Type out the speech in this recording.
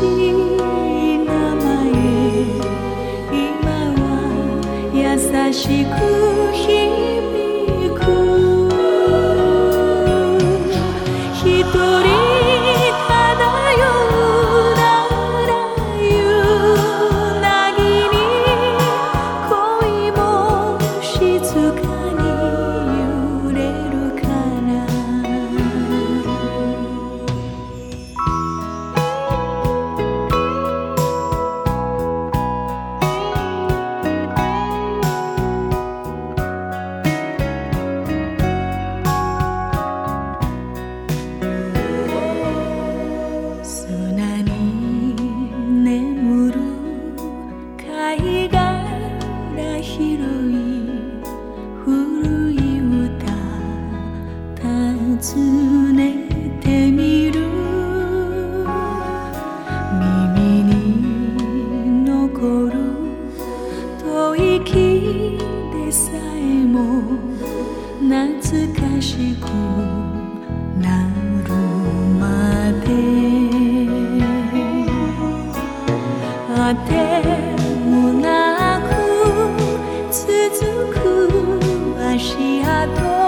今は優しく。拾い古い歌尋ねてみる。耳に残る吐息でさえも懐かしくなるまで。あてもなく she had